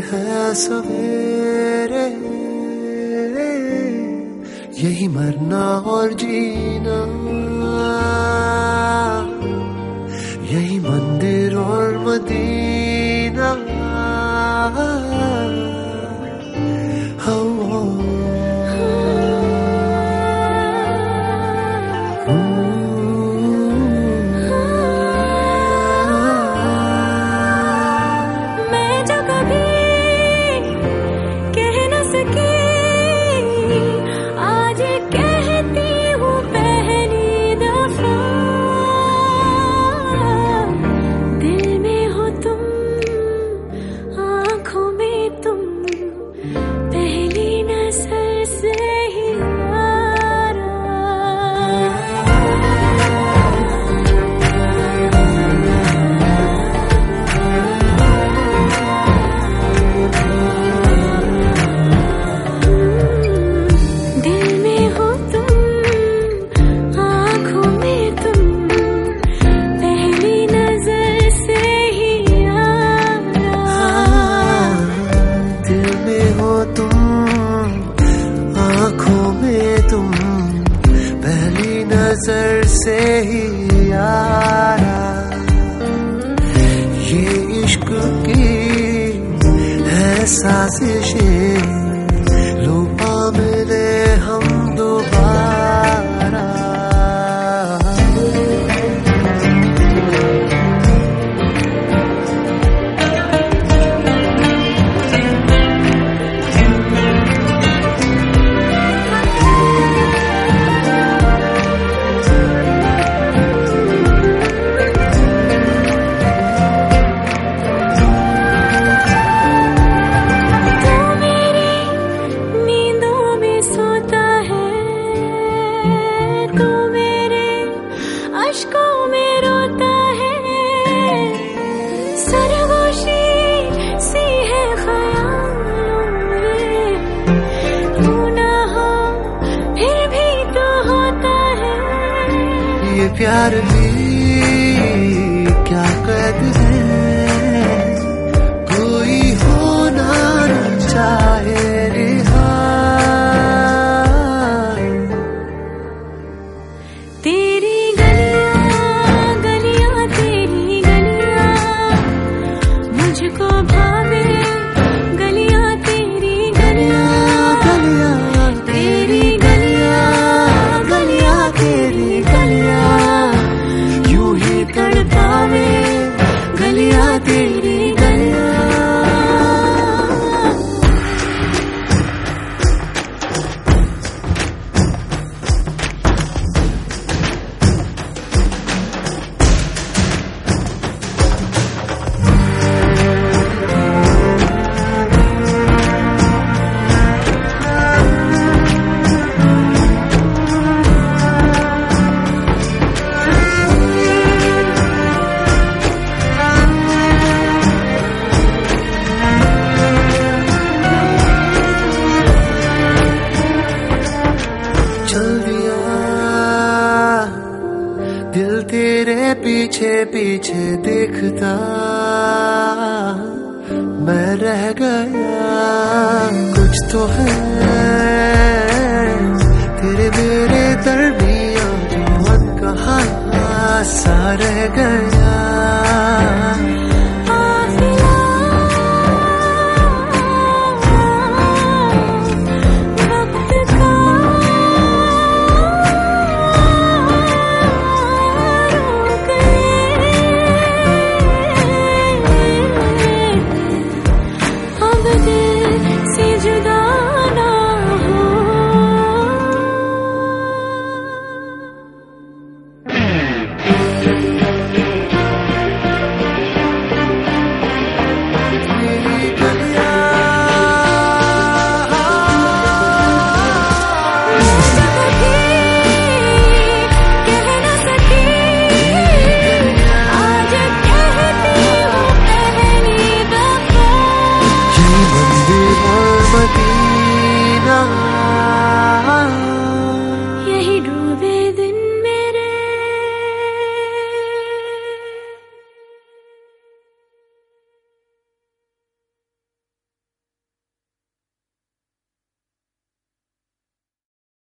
है सवेरे। यही मरना और जीना। यही मंदिर और मदीना। की है साजिशें प्यार भी क्या कैद तेरे पीछे पीछे देखता मैं रह गया। कुछ तो है।